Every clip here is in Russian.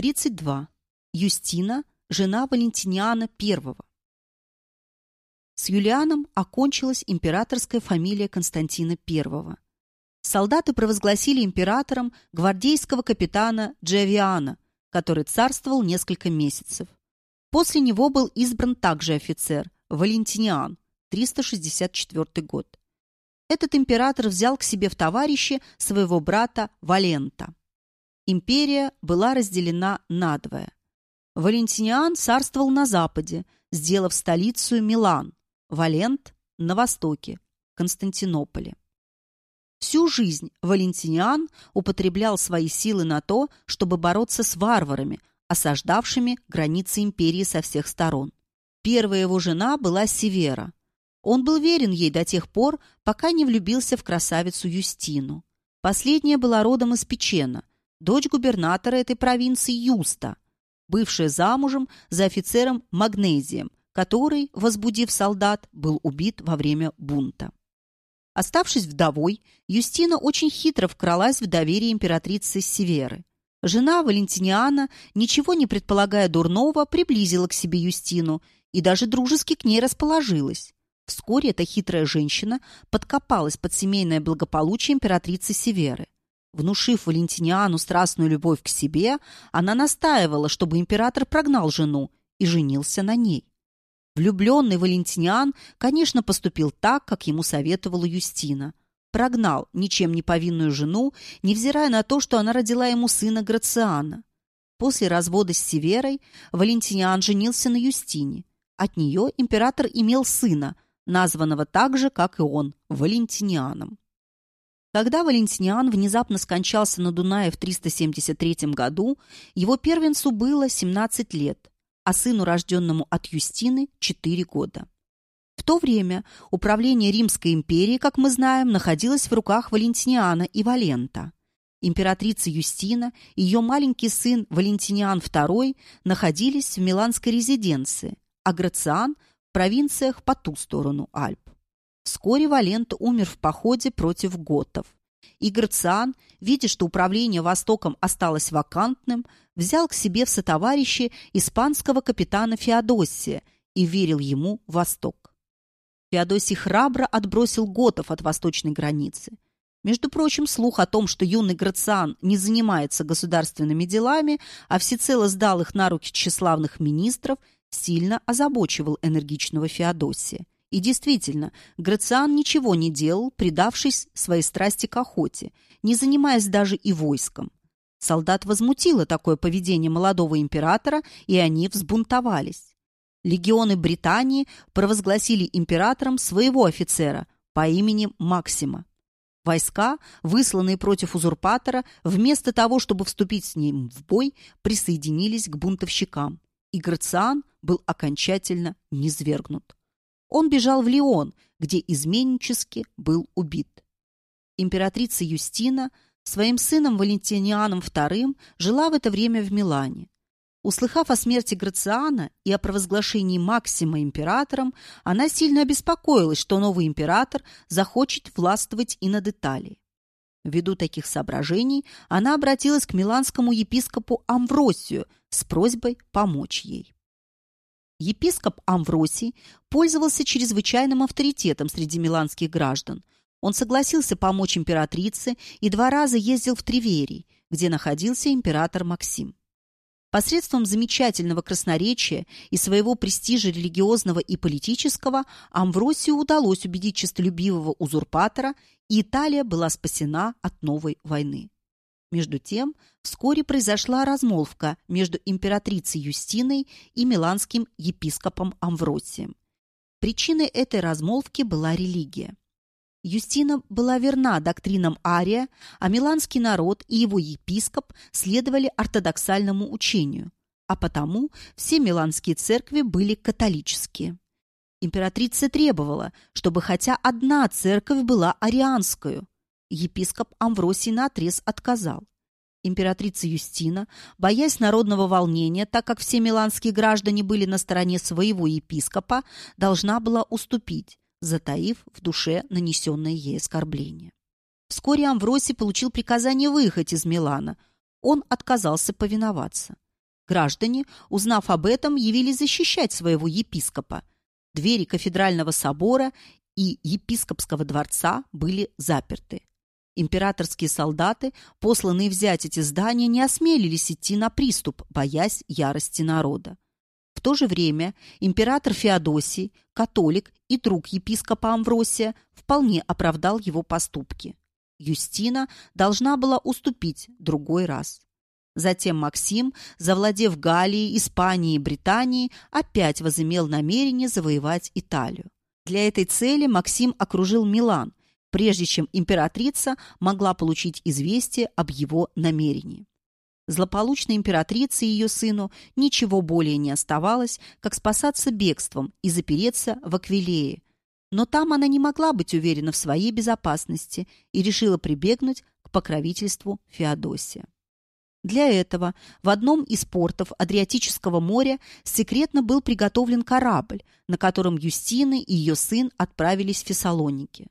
32. Юстина, жена Валентиниана I. С Юлианом окончилась императорская фамилия Константина I. Солдаты провозгласили императором гвардейского капитана Джавиана, который царствовал несколько месяцев. После него был избран также офицер Валентиниан, 364 год. Этот император взял к себе в товарищи своего брата Валента. Империя была разделена надвое. Валентиниан царствовал на западе, сделав столицу Милан, Валент – на востоке, Константинополе. Всю жизнь Валентиниан употреблял свои силы на то, чтобы бороться с варварами, осаждавшими границы империи со всех сторон. Первая его жена была Севера. Он был верен ей до тех пор, пока не влюбился в красавицу Юстину. Последняя была родом из Печена, дочь губернатора этой провинции Юста, бывшая замужем за офицером Магнезием, который, возбудив солдат, был убит во время бунта. Оставшись вдовой, Юстина очень хитро вкралась в доверие императрицы Северы. Жена Валентиниана, ничего не предполагая дурного, приблизила к себе Юстину и даже дружески к ней расположилась. Вскоре эта хитрая женщина подкопалась под семейное благополучие императрицы Северы. Внушив Валентиниану страстную любовь к себе, она настаивала, чтобы император прогнал жену и женился на ней. Влюбленный Валентиниан, конечно, поступил так, как ему советовала Юстина. Прогнал ничем не повинную жену, невзирая на то, что она родила ему сына Грациана. После развода с Северой Валентиниан женился на Юстине. От нее император имел сына, названного так же, как и он, Валентинианом. Когда Валентиниан внезапно скончался на Дунае в 373 году, его первенцу было 17 лет, а сыну, рожденному от Юстины, 4 года. В то время управление Римской империи, как мы знаем, находилось в руках Валентиниана и Валента. Императрица Юстина и ее маленький сын Валентиниан II находились в Миланской резиденции, а Грациан – в провинциях по ту сторону Альп. Вскоре Валент умер в походе против готов. И Грациан, видя, что управление Востоком осталось вакантным, взял к себе в сотоварищи испанского капитана Феодосия и верил ему Восток. Феодосий храбро отбросил готов от восточной границы. Между прочим, слух о том, что юный Грациан не занимается государственными делами, а всецело сдал их на руки тщеславных министров, сильно озабочивал энергичного Феодосия. И действительно, Грациан ничего не делал, предавшись своей страсти к охоте, не занимаясь даже и войском. Солдат возмутило такое поведение молодого императора, и они взбунтовались. Легионы Британии провозгласили императором своего офицера по имени Максима. Войска, высланные против узурпатора, вместо того, чтобы вступить с ним в бой, присоединились к бунтовщикам, и Грациан был окончательно низвергнут. Он бежал в Лион, где изменнически был убит. Императрица Юстина своим сыном Валентинианом II жила в это время в Милане. Услыхав о смерти Грациана и о провозглашении Максима императором, она сильно обеспокоилась, что новый император захочет властвовать и над Италией. Ввиду таких соображений она обратилась к миланскому епископу Амвросию с просьбой помочь ей. Епископ Амвросий пользовался чрезвычайным авторитетом среди миланских граждан. Он согласился помочь императрице и два раза ездил в Триверий, где находился император Максим. Посредством замечательного красноречия и своего престижа религиозного и политического Амвросию удалось убедить честолюбивого узурпатора, и Италия была спасена от новой войны. Между тем, вскоре произошла размолвка между императрицей Юстиной и миланским епископом Амвросием. Причиной этой размолвки была религия. Юстина была верна доктринам Ария, а миланский народ и его епископ следовали ортодоксальному учению, а потому все миланские церкви были католические. Императрица требовала, чтобы хотя одна церковь была арианскую, Епископ Амвросий наотрез отказал. Императрица Юстина, боясь народного волнения, так как все миланские граждане были на стороне своего епископа, должна была уступить, затаив в душе нанесенное ей оскорбление. Вскоре Амвросий получил приказание выехать из Милана. Он отказался повиноваться. Граждане, узнав об этом, явились защищать своего епископа. Двери кафедрального собора и епископского дворца были заперты. Императорские солдаты, посланные взять эти здания, не осмелились идти на приступ, боясь ярости народа. В то же время император Феодосий, католик и друг епископа Амвросия, вполне оправдал его поступки. Юстина должна была уступить другой раз. Затем Максим, завладев Галией, Испанией и Британией, опять возымел намерение завоевать Италию. Для этой цели Максим окружил Милан, прежде чем императрица могла получить известие об его намерении. Злополучной императрице и ее сыну ничего более не оставалось, как спасаться бегством и запереться в Аквилее. Но там она не могла быть уверена в своей безопасности и решила прибегнуть к покровительству Феодосия. Для этого в одном из портов Адриатического моря секретно был приготовлен корабль, на котором Юстина и ее сын отправились в Фессалоники.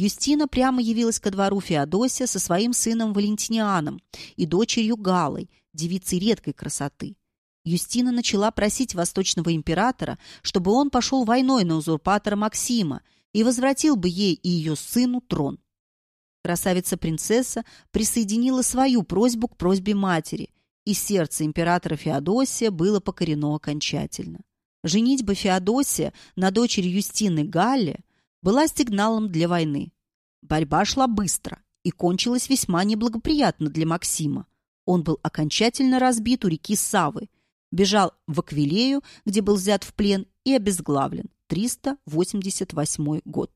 Юстина прямо явилась ко двору Феодосия со своим сыном Валентинианом и дочерью Галой, девицей редкой красоты. Юстина начала просить восточного императора, чтобы он пошел войной на узурпатора Максима и возвратил бы ей и ее сыну трон. Красавица-принцесса присоединила свою просьбу к просьбе матери, и сердце императора Феодосия было покорено окончательно. Женитьба Феодосия на дочери Юстины Галле была сигналом для войны. Борьба шла быстро и кончилась весьма неблагоприятно для Максима. Он был окончательно разбит у реки Савы, бежал в Аквилею, где был взят в плен и обезглавлен. 388 год.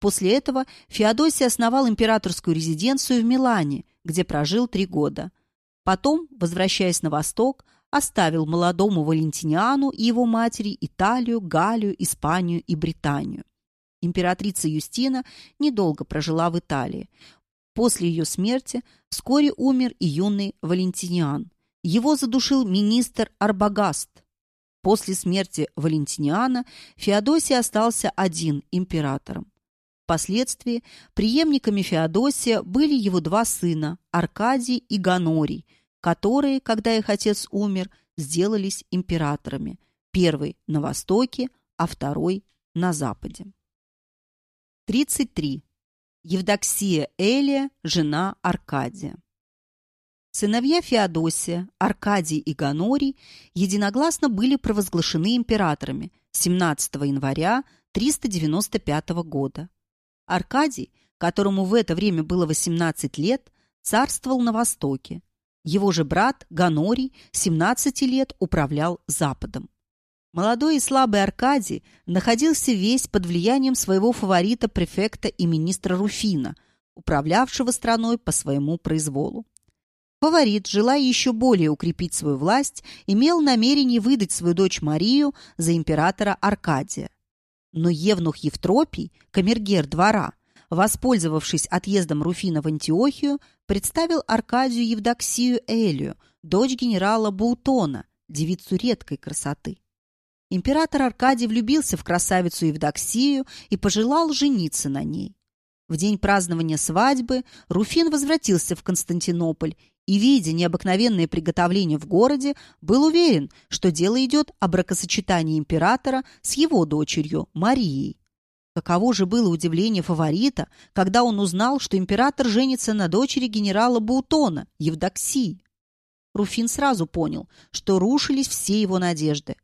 После этого Феодосий основал императорскую резиденцию в Милане, где прожил три года. Потом, возвращаясь на восток, оставил молодому Валентиниану и его матери Италию, Галлию, Испанию и Британию. Императрица Юстина недолго прожила в Италии. После ее смерти вскоре умер и юный Валентиниан. Его задушил министр Арбагаст. После смерти Валентиниана Феодосий остался один императором. Впоследствии преемниками Феодосия были его два сына Аркадий и Ганорий, которые, когда их отец умер, сделались императорами. Первый на востоке, а второй на западе. 33. Евдоксия Элия, жена Аркадия. Сыновья Феодосия, Аркадий и Ганорий единогласно были провозглашены императорами 17 января 395 года. Аркадий, которому в это время было 18 лет, царствовал на Востоке. Его же брат Ганорий 17 лет управлял Западом. Молодой и слабый Аркадий находился весь под влиянием своего фаворита-префекта и министра Руфина, управлявшего страной по своему произволу. Фаворит, желая еще более укрепить свою власть, имел намерение выдать свою дочь Марию за императора Аркадия. Но Евнух Евтропий, камергер двора, воспользовавшись отъездом Руфина в Антиохию, представил Аркадию Евдоксию Элию, дочь генерала Баутона, девицу редкой красоты. Император Аркадий влюбился в красавицу Евдоксию и пожелал жениться на ней. В день празднования свадьбы Руфин возвратился в Константинополь и, видя необыкновенные приготовления в городе, был уверен, что дело идет о бракосочетании императора с его дочерью Марией. Каково же было удивление фаворита, когда он узнал, что император женится на дочери генерала Баутона, Евдоксии. Руфин сразу понял, что рушились все его надежды.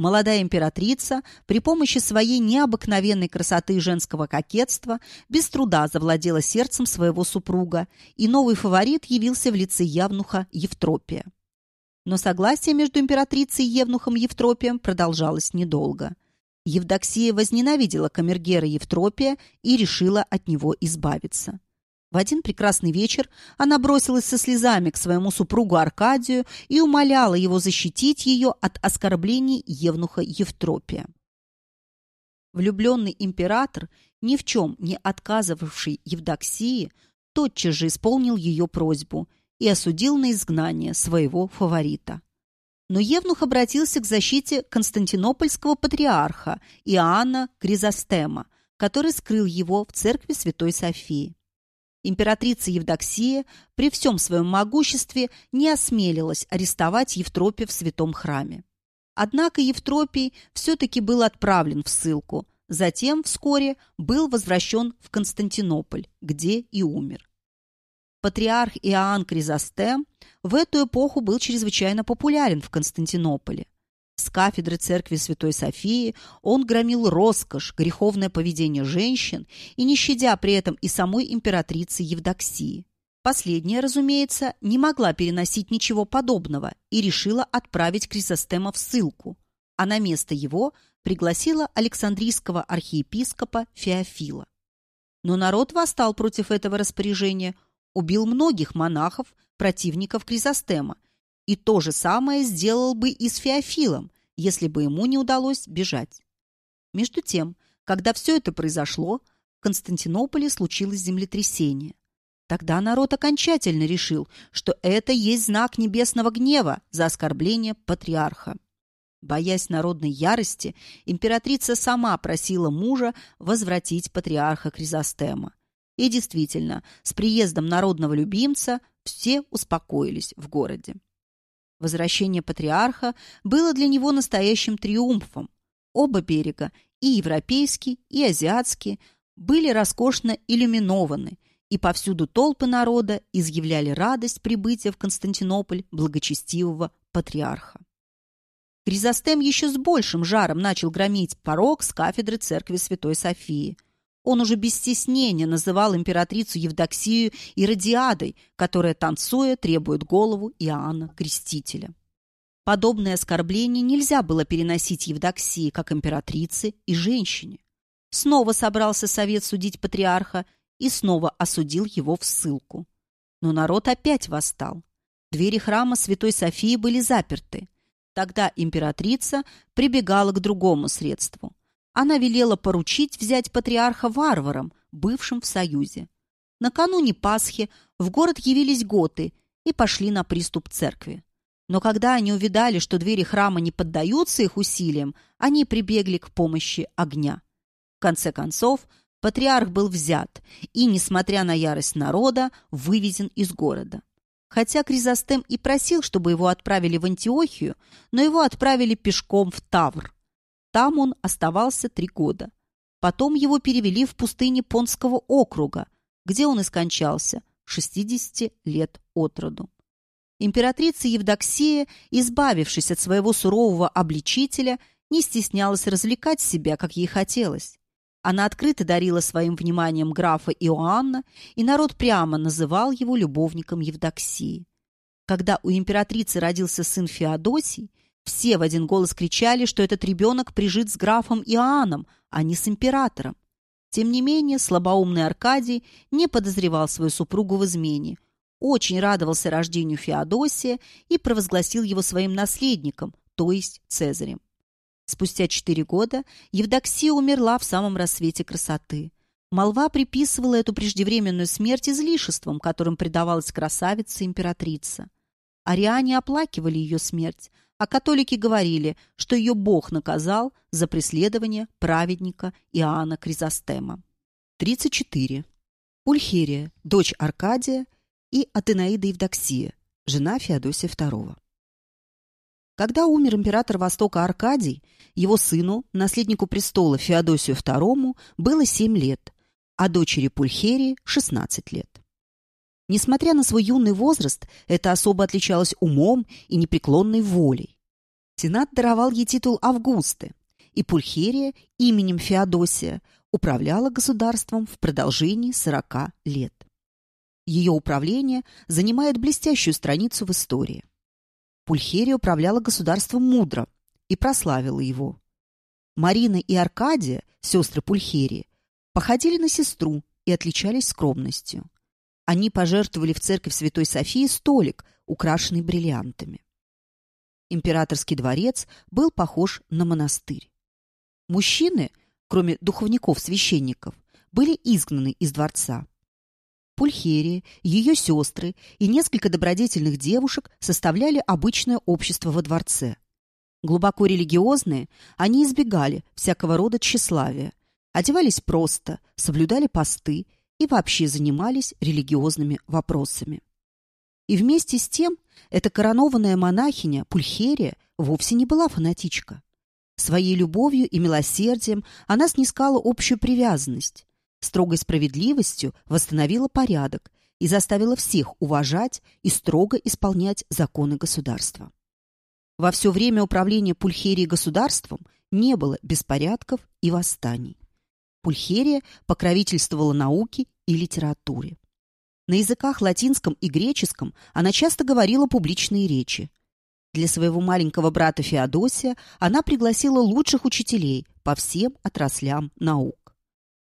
Молодая императрица при помощи своей необыкновенной красоты и женского кокетства без труда завладела сердцем своего супруга, и новый фаворит явился в лице Явнуха Евтропия. Но согласие между императрицей и Евнухом Евтропием продолжалось недолго. Евдоксия возненавидела камергера Евтропия и решила от него избавиться. В один прекрасный вечер она бросилась со слезами к своему супругу Аркадию и умоляла его защитить ее от оскорблений Евнуха Евтропия. Влюбленный император, ни в чем не отказывавший Евдоксии, тотчас же исполнил ее просьбу и осудил на изгнание своего фаворита. Но Евнух обратился к защите константинопольского патриарха Иоанна Кризостема, который скрыл его в церкви Святой Софии. Императрица Евдоксия при всем своем могуществе не осмелилась арестовать Евтропия в святом храме. Однако Евтропий все-таки был отправлен в ссылку, затем вскоре был возвращен в Константинополь, где и умер. Патриарх Иоанн Кризостем в эту эпоху был чрезвычайно популярен в Константинополе. С кафедры церкви Святой Софии он громил роскошь, греховное поведение женщин и не щадя при этом и самой императрицы Евдоксии. Последняя, разумеется, не могла переносить ничего подобного и решила отправить Кризостема в ссылку, а на место его пригласила Александрийского архиепископа Феофила. Но народ восстал против этого распоряжения, убил многих монахов, противников Кризостема, и то же самое сделал бы и с Феофилом, если бы ему не удалось бежать. Между тем, когда все это произошло, в Константинополе случилось землетрясение. Тогда народ окончательно решил, что это есть знак небесного гнева за оскорбление патриарха. Боясь народной ярости, императрица сама просила мужа возвратить патриарха Кризостема. И действительно, с приездом народного любимца все успокоились в городе. Возвращение патриарха было для него настоящим триумфом. Оба берега, и европейский, и азиатский, были роскошно иллюминованы, и повсюду толпы народа изъявляли радость прибытия в Константинополь благочестивого патриарха. Хризостем еще с большим жаром начал громить порог с кафедры церкви Святой Софии – он уже без стеснения называл императрицу Евдоксию Иродиадой, которая, танцуя, требует голову Иоанна Крестителя. Подобное оскорбление нельзя было переносить Евдоксии как императрице и женщине. Снова собрался совет судить патриарха и снова осудил его в ссылку. Но народ опять восстал. Двери храма Святой Софии были заперты. Тогда императрица прибегала к другому средству она велела поручить взять патриарха варварам, бывшим в Союзе. Накануне Пасхи в город явились готы и пошли на приступ церкви. Но когда они увидали, что двери храма не поддаются их усилиям, они прибегли к помощи огня. В конце концов, патриарх был взят и, несмотря на ярость народа, вывезен из города. Хотя Кризостем и просил, чтобы его отправили в Антиохию, но его отправили пешком в Тавр – там он оставался три года. Потом его перевели в пустыни Понского округа, где он и скончался, 60 лет от роду. Императрица Евдоксия, избавившись от своего сурового обличителя, не стеснялась развлекать себя, как ей хотелось. Она открыто дарила своим вниманием графа Иоанна, и народ прямо называл его любовником Евдоксии. Когда у императрицы родился сын Феодосий, все в один голос кричали, что этот ребенок прижит с графом Иоанном, а не с императором. Тем не менее, слабоумный Аркадий не подозревал свою супругу в измене, очень радовался рождению Феодосия и провозгласил его своим наследником, то есть Цезарем. Спустя четыре года Евдоксия умерла в самом рассвете красоты. Молва приписывала эту преждевременную смерть излишеством, которым предавалась красавица императрица. Ариане оплакивали ее смерть, а католики говорили, что ее Бог наказал за преследование праведника Иоанна Кризостема. 34. Ульхерия, дочь Аркадия и Атенаида Евдоксия, жена Феодосия II. Когда умер император Востока Аркадий, его сыну, наследнику престола Феодосию II, было 7 лет, а дочери Пульхерии – 16 лет. Несмотря на свой юный возраст, эта особа отличалась умом и непреклонной волей. Сенат даровал ей титул Августы, и Пульхерия именем Феодосия управляла государством в продолжении 40 лет. Ее управление занимает блестящую страницу в истории. Пульхерия управляла государством мудро и прославила его. Марина и Аркадия, сестры Пульхерии, походили на сестру и отличались скромностью. Они пожертвовали в церковь Святой Софии столик, украшенный бриллиантами. Императорский дворец был похож на монастырь. Мужчины, кроме духовников-священников, были изгнаны из дворца. Пульхерия, ее сестры и несколько добродетельных девушек составляли обычное общество во дворце. Глубоко религиозные, они избегали всякого рода тщеславия, одевались просто, соблюдали посты и вообще занимались религиозными вопросами. И вместе с тем эта коронованная монахиня Пульхерия вовсе не была фанатичка. Своей любовью и милосердием она снискала общую привязанность, строгой справедливостью восстановила порядок и заставила всех уважать и строго исполнять законы государства. Во все время управления Пульхерии государством не было беспорядков и восстаний. Пульхерия покровительствовала науке и литературе. На языках латинском и греческом она часто говорила публичные речи. Для своего маленького брата Феодосия она пригласила лучших учителей по всем отраслям наук.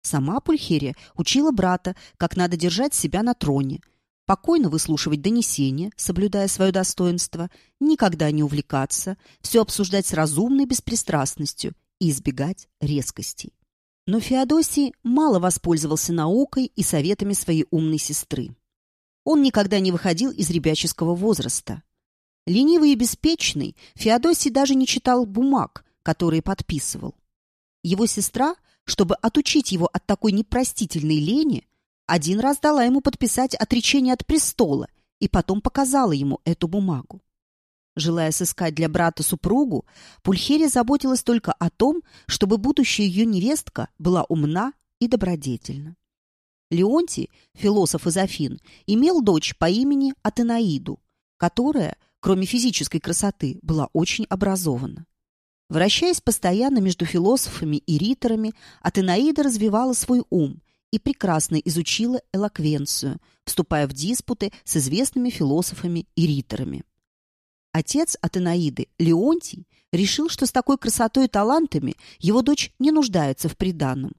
Сама Пульхерия учила брата, как надо держать себя на троне, покойно выслушивать донесения, соблюдая свое достоинство, никогда не увлекаться, все обсуждать с разумной беспристрастностью и избегать резкостей. Но Феодосий мало воспользовался наукой и советами своей умной сестры. Он никогда не выходил из ребяческого возраста. Ленивый и беспечный, Феодосий даже не читал бумаг, которые подписывал. Его сестра, чтобы отучить его от такой непростительной лени, один раз дала ему подписать отречение от престола и потом показала ему эту бумагу. Желая сыскать для брата супругу, Пульхерия заботилась только о том, чтобы будущая ее невестка была умна и добродетельна. Леонтий, философ из Афин, имел дочь по имени Атенаиду, которая, кроме физической красоты, была очень образована. Вращаясь постоянно между философами и риторами, Атенаида развивала свой ум и прекрасно изучила элоквенцию, вступая в диспуты с известными философами и риторами. Отец Атенаиды, Леонтий, решил, что с такой красотой и талантами его дочь не нуждается в приданном,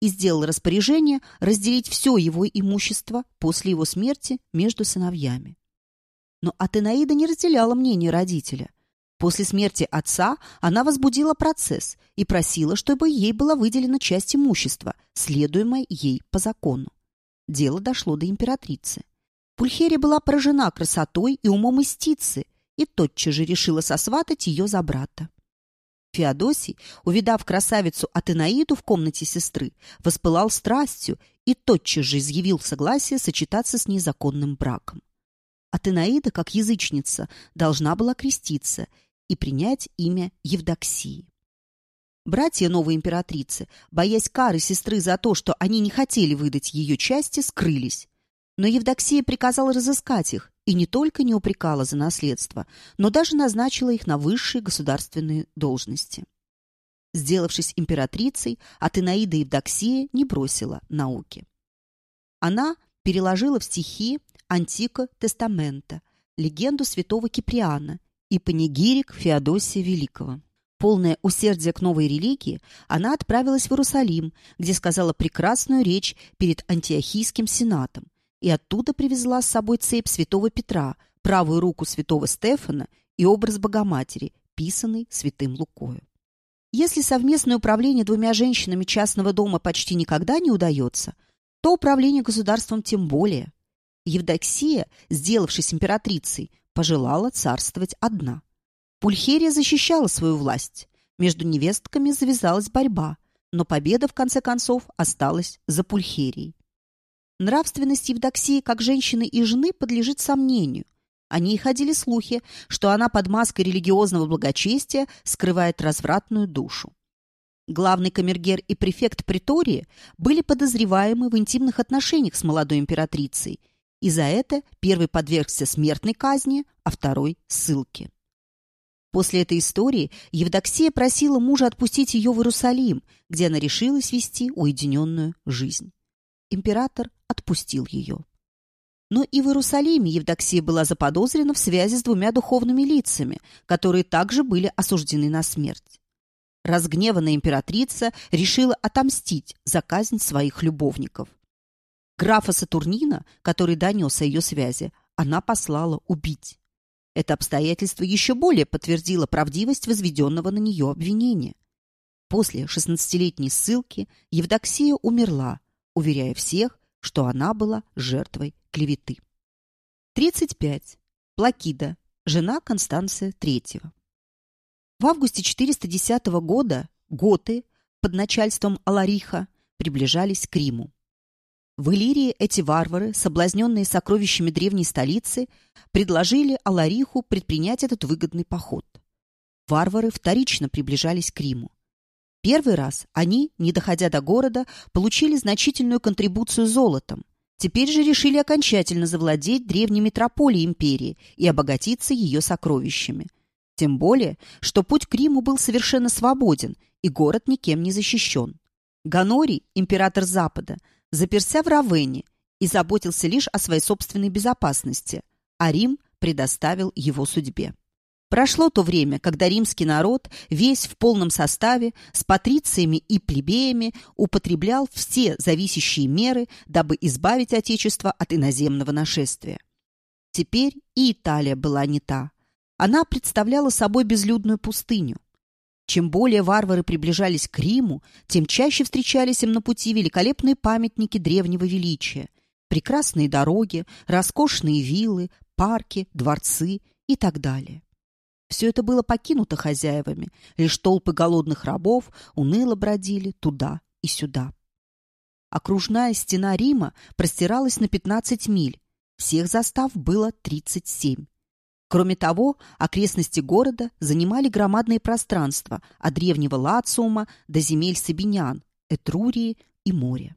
и сделал распоряжение разделить все его имущество после его смерти между сыновьями. Но Атенаида не разделяла мнение родителя. После смерти отца она возбудила процесс и просила, чтобы ей была выделена часть имущества, следуемая ей по закону. Дело дошло до императрицы. Пульхерия была поражена красотой и умом истицы и тотчас же решила сосватать ее за брата. Феодосий, увидав красавицу Атенаиду в комнате сестры, воспылал страстью и тотчас же изъявил согласие сочетаться с ней законным браком. Атенаида, как язычница, должна была креститься и принять имя Евдоксии. Братья новой императрицы, боясь кары сестры за то, что они не хотели выдать ее части, скрылись. Но Евдоксия приказала разыскать их и не только не упрекала за наследство, но даже назначила их на высшие государственные должности. Сделавшись императрицей, Атенаида Евдоксия не бросила науки. Она переложила в стихи Антика Тестамента, легенду святого Киприана и панигирик Феодосия Великого. Полное усердие к новой религии, она отправилась в Иерусалим, где сказала прекрасную речь перед Антиохийским сенатом, и оттуда привезла с собой цепь святого Петра, правую руку святого Стефана и образ Богоматери, писанный святым Лукою. Если совместное управление двумя женщинами частного дома почти никогда не удается, то управление государством тем более. Евдоксия, сделавшись императрицей, пожелала царствовать одна. Пульхерия защищала свою власть. Между невестками завязалась борьба, но победа, в конце концов, осталась за Пульхерией. Нравственность Евдоксии как женщины и жены подлежит сомнению. О ней ходили слухи, что она под маской религиозного благочестия скрывает развратную душу. Главный камергер и префект притории были подозреваемы в интимных отношениях с молодой императрицей, и за это первый подвергся смертной казни, а второй – ссылке. После этой истории Евдоксия просила мужа отпустить ее в Иерусалим, где она решилась вести уединенную жизнь император отпустил ее. Но и в Иерусалиме Евдоксия была заподозрена в связи с двумя духовными лицами, которые также были осуждены на смерть. Разгневанная императрица решила отомстить за казнь своих любовников. Графа Сатурнина, который донес о ее связи, она послала убить. Это обстоятельство еще более подтвердило правдивость возведенного на нее обвинения. После шестнадцатилетней ссылки Евдоксия умерла, уверяя всех, что она была жертвой клеветы. 35. Плакида, жена Констанция III. В августе 410 года готы под начальством Алариха приближались к Риму. В Иллирии эти варвары, соблазненные сокровищами древней столицы, предложили Алариху предпринять этот выгодный поход. Варвары вторично приближались к Риму. Первый раз они, не доходя до города, получили значительную контрибуцию золотом. Теперь же решили окончательно завладеть древней метрополией империи и обогатиться ее сокровищами. Тем более, что путь к Риму был совершенно свободен, и город никем не защищен. Ганорий, император Запада, заперся в Равенне и заботился лишь о своей собственной безопасности, а Рим предоставил его судьбе. Прошло то время, когда римский народ, весь в полном составе, с патрициями и плебеями, употреблял все зависящие меры, дабы избавить Отечество от иноземного нашествия. Теперь и Италия была не та. Она представляла собой безлюдную пустыню. Чем более варвары приближались к Риму, тем чаще встречались им на пути великолепные памятники древнего величия, прекрасные дороги, роскошные виллы, парки, дворцы и так далее. Все это было покинуто хозяевами, лишь толпы голодных рабов уныло бродили туда и сюда. Окружная стена Рима простиралась на 15 миль, всех застав было 37. Кроме того, окрестности города занимали громадные пространства от древнего Лациума до земель Сабинян, Этрурии и моря.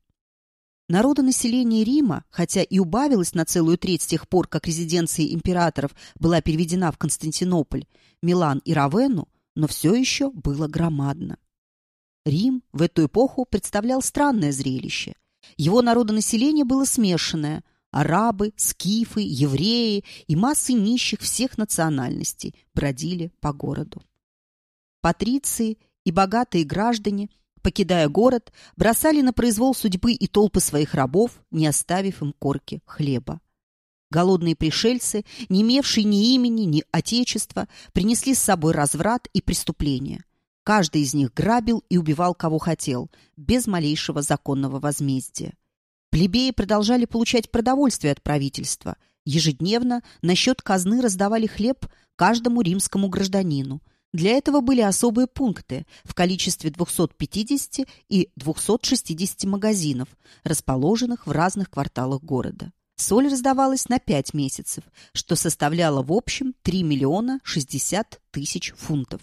Народонаселение Рима, хотя и убавилось на целую треть с тех пор, как резиденция императоров была переведена в Константинополь, Милан и Равенну, но все еще было громадно. Рим в эту эпоху представлял странное зрелище. Его народонаселение было смешанное – Арабы, скифы, евреи и массы нищих всех национальностей бродили по городу. Патриции и богатые граждане, покидая город, бросали на произвол судьбы и толпы своих рабов, не оставив им корки хлеба. Голодные пришельцы, не имевшие ни имени, ни отечества, принесли с собой разврат и преступления. Каждый из них грабил и убивал кого хотел, без малейшего законного возмездия. Плебеи продолжали получать продовольствие от правительства. Ежедневно на счет казны раздавали хлеб каждому римскому гражданину. Для этого были особые пункты в количестве 250 и 260 магазинов, расположенных в разных кварталах города. Соль раздавалась на 5 месяцев, что составляло в общем 3 миллиона 60 тысяч фунтов.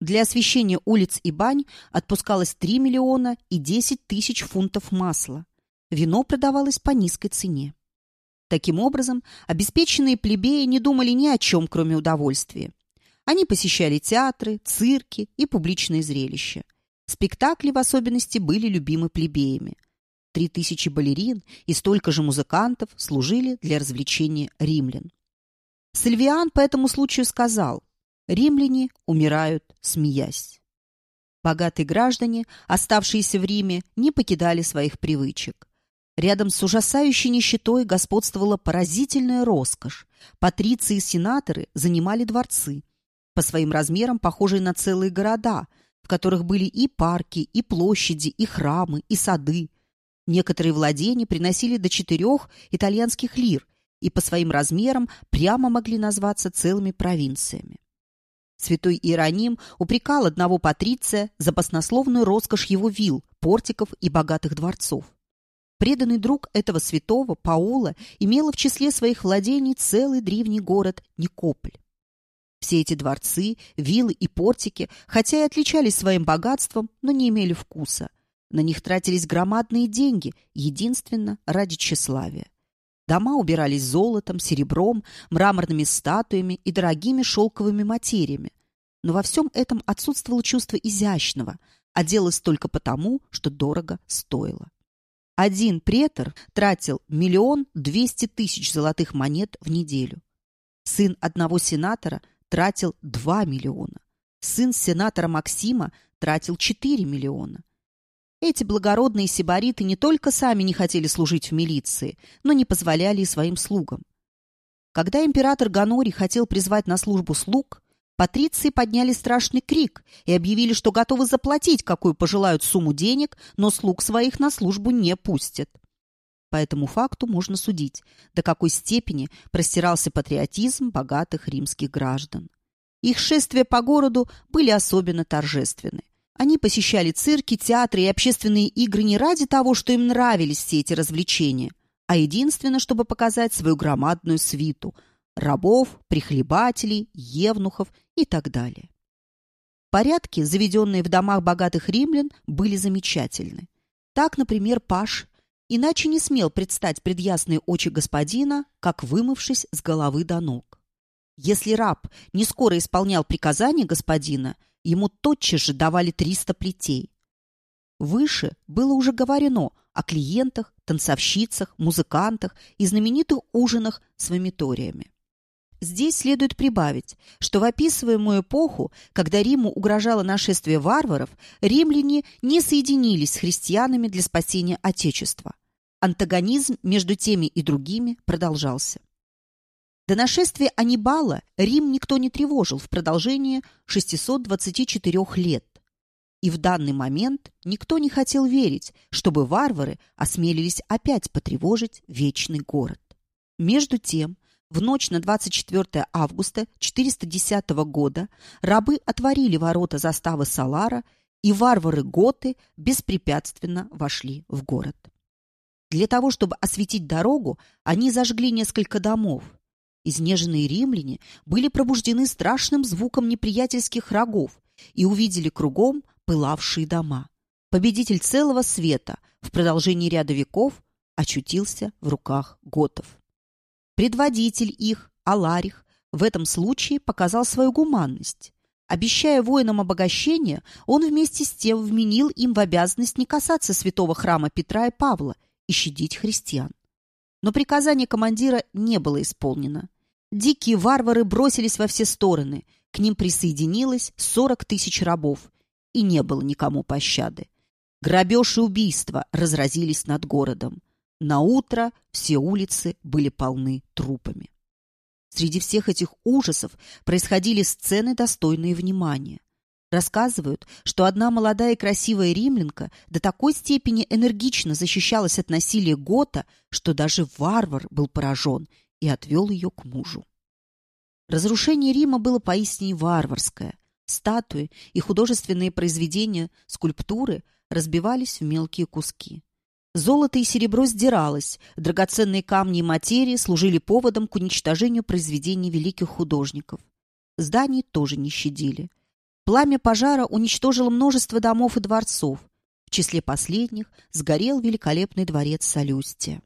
Для освещения улиц и бань отпускалось 3 миллиона и 10 тысяч фунтов масла вино продавалось по низкой цене. Таким образом, обеспеченные плебеи не думали ни о чем, кроме удовольствия. Они посещали театры, цирки и публичные зрелища. Спектакли в особенности были любимы плебеями. Три тысячи балерин и столько же музыкантов служили для развлечения римлян. Сальвиан по этому случаю сказал «Римляне умирают, смеясь». Богатые граждане, оставшиеся в Риме, не покидали своих привычек. Рядом с ужасающей нищетой господствовала поразительная роскошь. Патриции и сенаторы занимали дворцы, по своим размерам похожие на целые города, в которых были и парки, и площади, и храмы, и сады. Некоторые владения приносили до четырех итальянских лир и по своим размерам прямо могли назваться целыми провинциями. Святой Иероним упрекал одного патриция за баснословную роскошь его вилл, портиков и богатых дворцов. Преданный друг этого святого, Паула, имела в числе своих владений целый древний город Никополь. Все эти дворцы, виллы и портики, хотя и отличались своим богатством, но не имели вкуса. На них тратились громадные деньги, единственно ради тщеславия. Дома убирались золотом, серебром, мраморными статуями и дорогими шелковыми материями. Но во всем этом отсутствовало чувство изящного, а делалось только потому, что дорого стоило. Один претор тратил миллион двести тысяч золотых монет в неделю. Сын одного сенатора тратил два миллиона. Сын сенатора Максима тратил четыре миллиона. Эти благородные сибариты не только сами не хотели служить в милиции, но не позволяли и своим слугам. Когда император Ганорий хотел призвать на службу слуг, Патриции подняли страшный крик и объявили, что готовы заплатить, какую пожелают сумму денег, но слуг своих на службу не пустят. По этому факту можно судить, до какой степени простирался патриотизм богатых римских граждан. Их шествия по городу были особенно торжественны. Они посещали цирки, театры и общественные игры не ради того, что им нравились все эти развлечения, а единственно, чтобы показать свою громадную свиту – рабов, прихлебателей, евнухов и так далее. Порядки, заведенные в домах богатых римлян, были замечательны. Так, например, Паш иначе не смел предстать пред ясные очи господина, как вымывшись с головы до ног. Если раб не скоро исполнял приказания господина – ему тотчас же давали 300 плетей. Выше было уже говорено о клиентах, танцовщицах, музыкантах и знаменитых ужинах с вомиториями. Здесь следует прибавить, что в описываемую эпоху, когда Риму угрожало нашествие варваров, римляне не соединились с христианами для спасения Отечества. Антагонизм между теми и другими продолжался. До нашествия Анибала Рим никто не тревожил в продолжении 624 лет. И в данный момент никто не хотел верить, чтобы варвары осмелились опять потревожить вечный город. Между тем, в ночь на 24 августа 410 года рабы отворили ворота заставы Салара, и варвары-готы беспрепятственно вошли в город. Для того, чтобы осветить дорогу, они зажгли несколько домов – Изнеженные римляне были пробуждены страшным звуком неприятельских рогов и увидели кругом пылавшие дома. Победитель целого света в продолжении ряда веков очутился в руках готов. Предводитель их, Аларих, в этом случае показал свою гуманность. Обещая воинам обогащение, он вместе с тем вменил им в обязанность не касаться святого храма Петра и Павла и щадить христиан. Но приказание командира не было исполнено. Дикие варвары бросились во все стороны. К ним присоединилось 40 тысяч рабов. И не было никому пощады. Грабеж и убийства разразились над городом. На утро все улицы были полны трупами. Среди всех этих ужасов происходили сцены, достойные внимания. Рассказывают, что одна молодая и красивая римлянка до такой степени энергично защищалась от насилия Гота, что даже варвар был поражен и отвел ее к мужу. Разрушение Рима было поистине варварское. Статуи и художественные произведения, скульптуры разбивались в мелкие куски. Золото и серебро сдиралось, драгоценные камни и материи служили поводом к уничтожению произведений великих художников. Зданий тоже не щадили. Пламя пожара уничтожило множество домов и дворцов. В числе последних сгорел великолепный дворец Солюстия.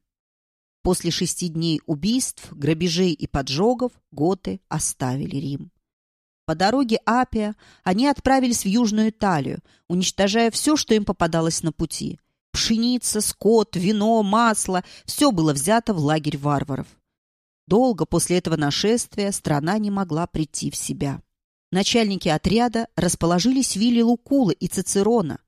После шести дней убийств, грабежей и поджогов готы оставили Рим. По дороге Апия они отправились в Южную Италию, уничтожая все, что им попадалось на пути. Пшеница, скот, вино, масло – все было взято в лагерь варваров. Долго после этого нашествия страна не могла прийти в себя. Начальники отряда расположились в вилле Лукулы и Цицерона.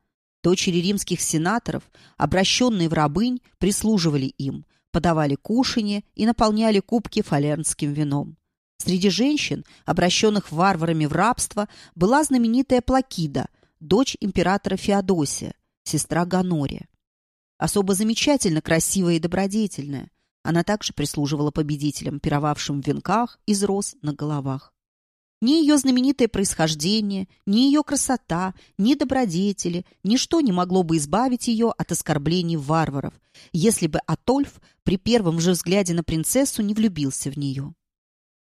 Дочери римских сенаторов, обращенные в рабынь, прислуживали им, подавали кушанье и наполняли кубки фалернским вином. Среди женщин, обращенных варварами в рабство, была знаменитая Плакида, дочь императора Феодосия, сестра Ганория. Особо замечательно красивая и добродетельная, она также прислуживала победителям, пировавшим в венках из роз на головах. Ни ее знаменитое происхождение, ни ее красота, ни добродетели, ничто не могло бы избавить ее от оскорблений варваров, если бы Атольф при первом же взгляде на принцессу не влюбился в нее.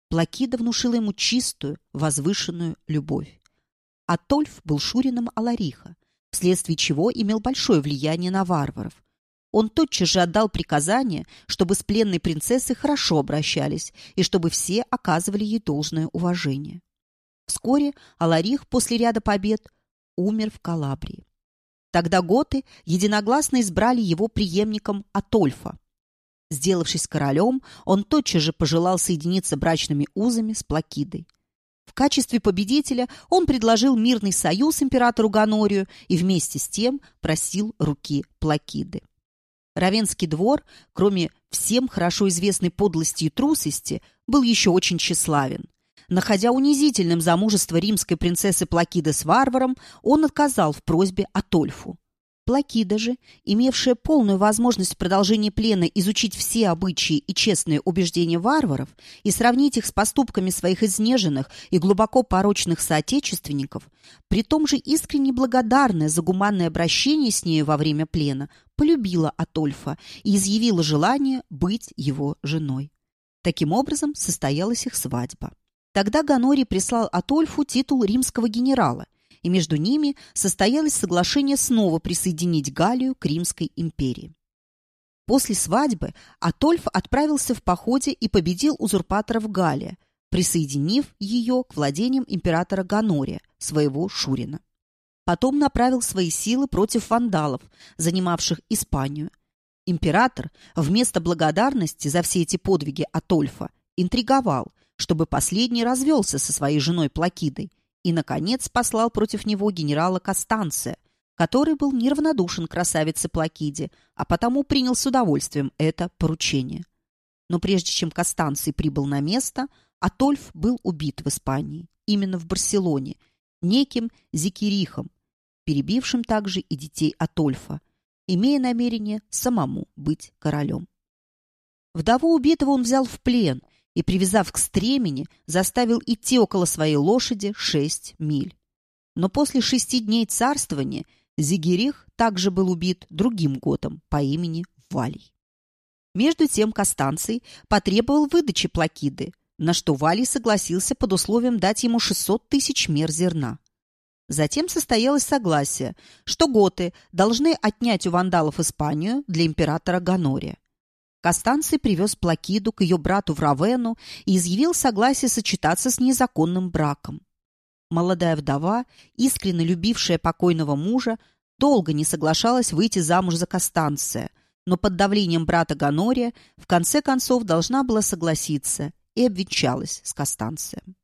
Плакида внушила ему чистую, возвышенную любовь. Атольф был шурином Алариха, вследствие чего имел большое влияние на варваров, он тотчас же отдал приказание, чтобы с пленной принцессой хорошо обращались и чтобы все оказывали ей должное уважение. Вскоре Аларих после ряда побед умер в Калабрии. Тогда готы единогласно избрали его преемником Атольфа. Сделавшись королем, он тотчас же пожелал соединиться брачными узами с Плакидой. В качестве победителя он предложил мирный союз императору Ганорию и вместе с тем просил руки Плакиды. Равенский двор, кроме всем хорошо известной подлости и трусости, был еще очень тщеславен. Находя унизительным замужество римской принцессы Плакиды с варваром, он отказал в просьбе Атольфу. Плакида же, имевшая полную возможность в продолжении плена изучить все обычаи и честные убеждения варваров и сравнить их с поступками своих изнеженных и глубоко порочных соотечественников, при том же искренне благодарная за гуманное обращение с нею во время плена, полюбила Атольфа и изъявила желание быть его женой. Таким образом состоялась их свадьба. Тогда Ганорий прислал Атольфу титул римского генерала, и между ними состоялось соглашение снова присоединить Галлию к Римской империи. После свадьбы Атольф отправился в походе и победил узурпаторов Галлия, присоединив ее к владениям императора Ганория, своего Шурина. Потом направил свои силы против вандалов, занимавших Испанию. Император вместо благодарности за все эти подвиги Атольфа интриговал, чтобы последний развелся со своей женой Плакидой и, наконец, послал против него генерала Костанция, который был неравнодушен красавице Плакиде, а потому принял с удовольствием это поручение. Но прежде чем Костанций прибыл на место, Атольф был убит в Испании, именно в Барселоне, неким Зикирихом, перебившим также и детей Атольфа, имея намерение самому быть королем. Вдову убитого он взял в плен – и, привязав к стремени, заставил идти около своей лошади шесть миль. Но после шести дней царствования Зигерих также был убит другим годом по имени Валий. Между тем Костанций потребовал выдачи Плакиды, на что Валий согласился под условием дать ему 600 тысяч мер зерна. Затем состоялось согласие, что готы должны отнять у вандалов Испанию для императора Ганория. Костанций привез Плакиду к ее брату в Равену и изъявил согласие сочетаться с незаконным браком. Молодая вдова, искренне любившая покойного мужа, долго не соглашалась выйти замуж за Костанция, но под давлением брата Ганория в конце концов должна была согласиться и обвенчалась с Костанцием.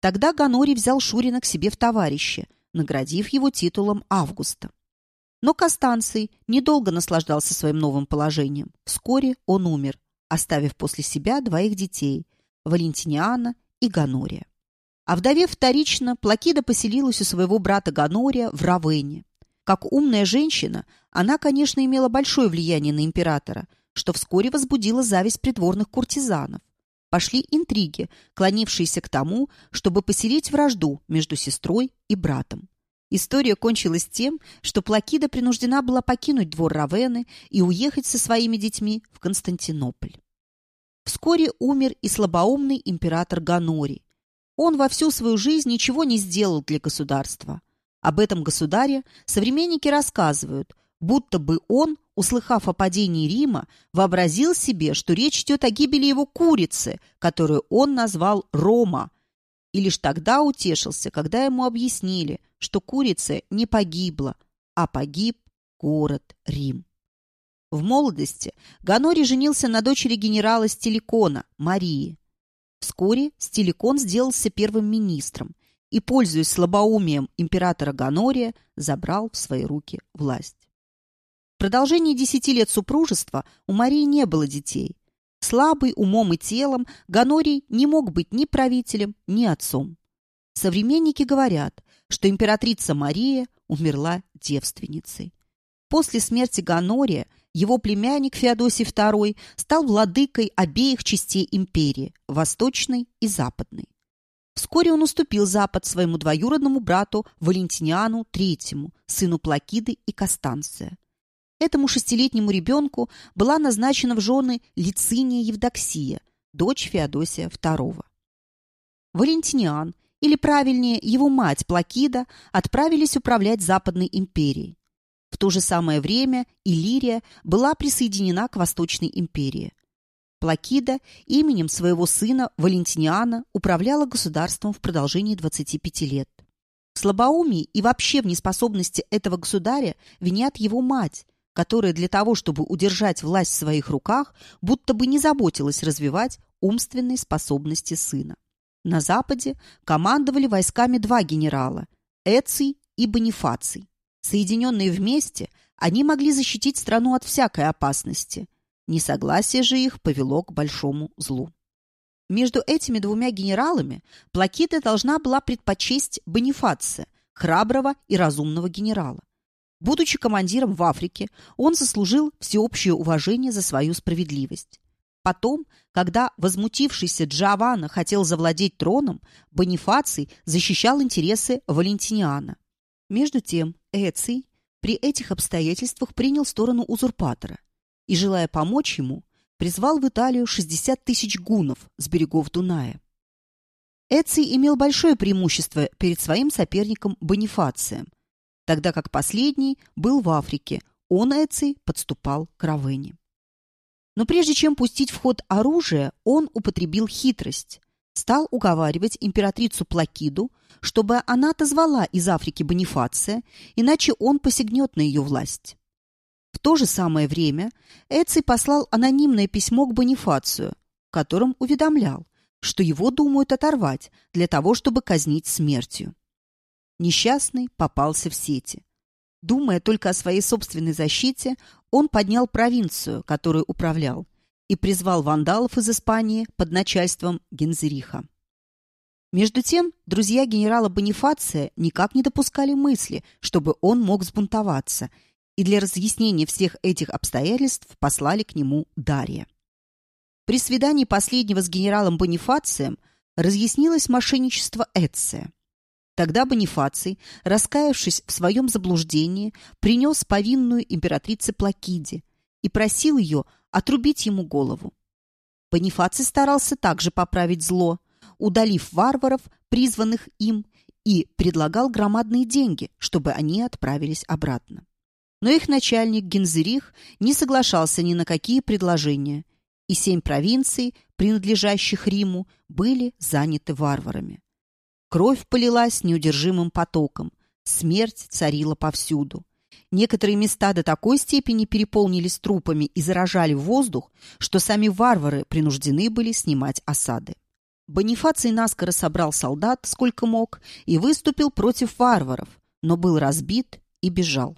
Тогда Ганорий взял Шурина к себе в товарищи, наградив его титулом Августа. Но Костанций недолго наслаждался своим новым положением. Вскоре он умер, оставив после себя двоих детей – Валентиниана и Ганория. А вдове вторично, Плакида поселилась у своего брата Ганория в Равене. Как умная женщина, она, конечно, имела большое влияние на императора, что вскоре возбудило зависть придворных куртизанов. Пошли интриги, клонившиеся к тому, чтобы поселить вражду между сестрой и братом. История кончилась тем, что Плакида принуждена была покинуть двор Равены и уехать со своими детьми в Константинополь. Вскоре умер и слабоумный император Ганори. Он во всю свою жизнь ничего не сделал для государства. Об этом государе современники рассказывают, будто бы он, услыхав о падении Рима, вообразил себе, что речь идет о гибели его курицы, которую он назвал Рома, и лишь тогда утешился, когда ему объяснили, что курица не погибла, а погиб город Рим. В молодости Ганори женился на дочери генерала Стеликона, Марии. Вскоре Стеликон сделался первым министром и, пользуясь слабоумием императора Ганория, забрал в свои руки власть. В продолжении десяти лет супружества у Марии не было детей, Слабый умом и телом, Ганорий не мог быть ни правителем, ни отцом. Современники говорят, что императрица Мария умерла девственницей. После смерти Ганория его племянник Феодосий II стал владыкой обеих частей империи – восточной и западной. Вскоре он уступил Запад своему двоюродному брату Валентиниану III, сыну Плакиды и Костанция. Этому шестилетнему ребенку была назначена в жены Лициния Евдоксия, дочь Феодосия II. Валентиниан, или правильнее его мать Плакида, отправились управлять Западной империей. В то же самое время Иллирия была присоединена к Восточной империи. Плакида именем своего сына Валентиниана управляла государством в продолжении 25 лет. В слабоумии и вообще в неспособности этого государя винят его мать, которая для того, чтобы удержать власть в своих руках, будто бы не заботилась развивать умственные способности сына. На Западе командовали войсками два генерала – Эций и Бонифаций. Соединенные вместе, они могли защитить страну от всякой опасности. Несогласие же их повело к большому злу. Между этими двумя генералами Плакида должна была предпочесть Бонифация, храброго и разумного генерала. Будучи командиром в Африке, он заслужил всеобщее уважение за свою справедливость. Потом, когда возмутившийся Джованна хотел завладеть троном, Бонифаций защищал интересы Валентиниана. Между тем Эций при этих обстоятельствах принял сторону узурпатора и, желая помочь ему, призвал в Италию 60 тысяч гунов с берегов Дуная. Эций имел большое преимущество перед своим соперником Бонифацием, тогда как последний был в Африке, он, Эций, подступал к Равене. Но прежде чем пустить в ход оружие, он употребил хитрость. Стал уговаривать императрицу Плакиду, чтобы она отозвала из Африки Бонифация, иначе он посягнет на ее власть. В то же самое время Эций послал анонимное письмо к Бонифацию, в котором уведомлял, что его думают оторвать для того, чтобы казнить смертью. Несчастный попался в сети. Думая только о своей собственной защите, он поднял провинцию, которую управлял, и призвал вандалов из Испании под начальством Гензериха. Между тем, друзья генерала Бонифация никак не допускали мысли, чтобы он мог сбунтоваться, и для разъяснения всех этих обстоятельств послали к нему Дарья. При свидании последнего с генералом Бонифацием разъяснилось мошенничество Эция. Тогда Бонифаций, раскаявшись в своем заблуждении, принес повинную императрице Плакиде и просил ее отрубить ему голову. Бонифаций старался также поправить зло, удалив варваров, призванных им, и предлагал громадные деньги, чтобы они отправились обратно. Но их начальник Гензерих не соглашался ни на какие предложения, и семь провинций, принадлежащих Риму, были заняты варварами. Кровь полилась неудержимым потоком. Смерть царила повсюду. Некоторые места до такой степени переполнились трупами и заражали воздух, что сами варвары принуждены были снимать осады. Бонифаций наскоро собрал солдат, сколько мог, и выступил против варваров, но был разбит и бежал.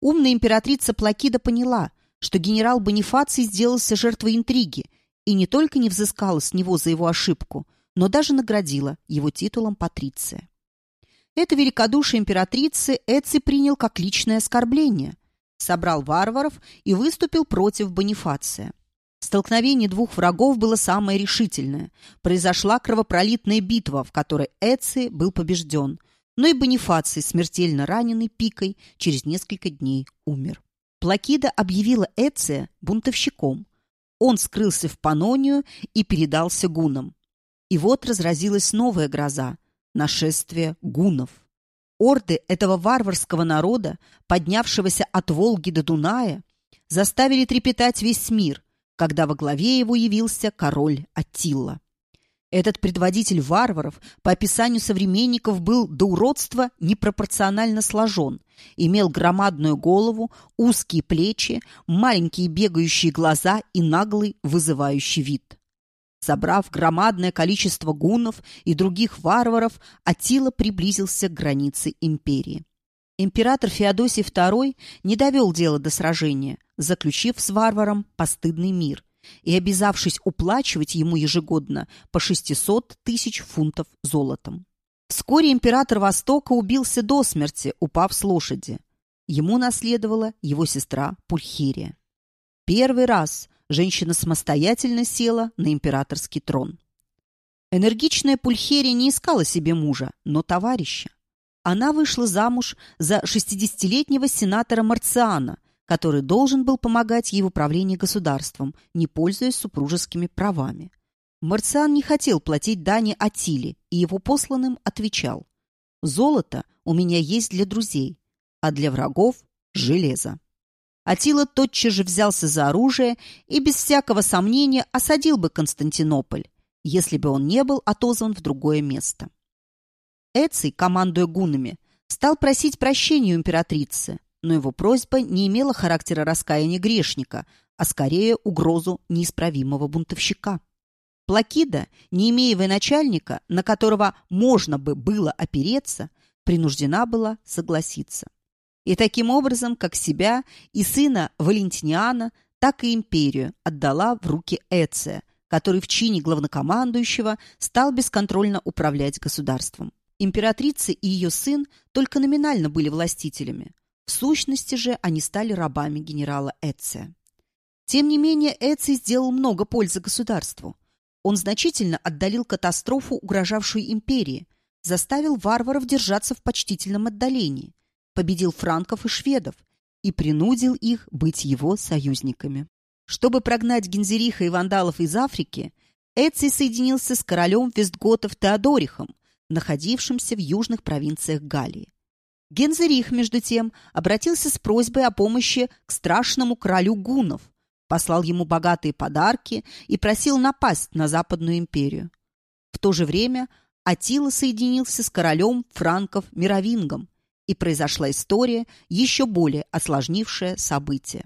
Умная императрица Плакида поняла, что генерал Бонифаций сделался жертвой интриги и не только не взыскала с него за его ошибку – но даже наградила его титулом патриция. Это великодушие императрицы Эци принял как личное оскорбление, собрал варваров и выступил против Бонифация. Столкновение двух врагов было самое решительное. Произошла кровопролитная битва, в которой Эци был побежден, но и Бонифаций, смертельно раненый пикой, через несколько дней умер. Плакида объявила Эция бунтовщиком. Он скрылся в Панонию и передался гунам. И вот разразилась новая гроза – нашествие гунов. Орды этого варварского народа, поднявшегося от Волги до Дуная, заставили трепетать весь мир, когда во главе его явился король Аттилла. Этот предводитель варваров, по описанию современников, был до уродства непропорционально сложен, имел громадную голову, узкие плечи, маленькие бегающие глаза и наглый вызывающий вид. Собрав громадное количество гуннов и других варваров, Атила приблизился к границе империи. Император Феодосий II не довел дело до сражения, заключив с варваром постыдный мир и обязавшись уплачивать ему ежегодно по 600 тысяч фунтов золотом. Вскоре император Востока убился до смерти, упав с лошади. Ему наследовала его сестра Пульхерия. Первый раз женщина самостоятельно села на императорский трон. Энергичная Пульхерия не искала себе мужа, но товарища. Она вышла замуж за 60-летнего сенатора Марциана, который должен был помогать ей в управлении государством, не пользуясь супружескими правами. Марциан не хотел платить дани Атиле, и его посланным отвечал «Золото у меня есть для друзей, а для врагов – железо». Атила тотчас же взялся за оружие и без всякого сомнения осадил бы Константинополь, если бы он не был отозван в другое место. Эций, командуя гунами, стал просить прощения у императрицы, но его просьба не имела характера раскаяния грешника, а скорее угрозу неисправимого бунтовщика. Плакида, не имея военачальника, на которого можно бы было опереться, принуждена была согласиться. И таким образом, как себя и сына Валентиниана, так и империю отдала в руки Эция, который в чине главнокомандующего стал бесконтрольно управлять государством. Императрица и ее сын только номинально были властителями. В сущности же они стали рабами генерала Эция. Тем не менее, Эций сделал много пользы государству. Он значительно отдалил катастрофу, угрожавшую империи, заставил варваров держаться в почтительном отдалении, победил франков и шведов и принудил их быть его союзниками. Чтобы прогнать Гензериха и вандалов из Африки, Эций соединился с королем Вестготов Теодорихом, находившимся в южных провинциях Галлии. Гензерих, между тем, обратился с просьбой о помощи к страшному королю гуннов, послал ему богатые подарки и просил напасть на Западную империю. В то же время Атила соединился с королем франков Мировингом, и произошла история, еще более осложнившая события.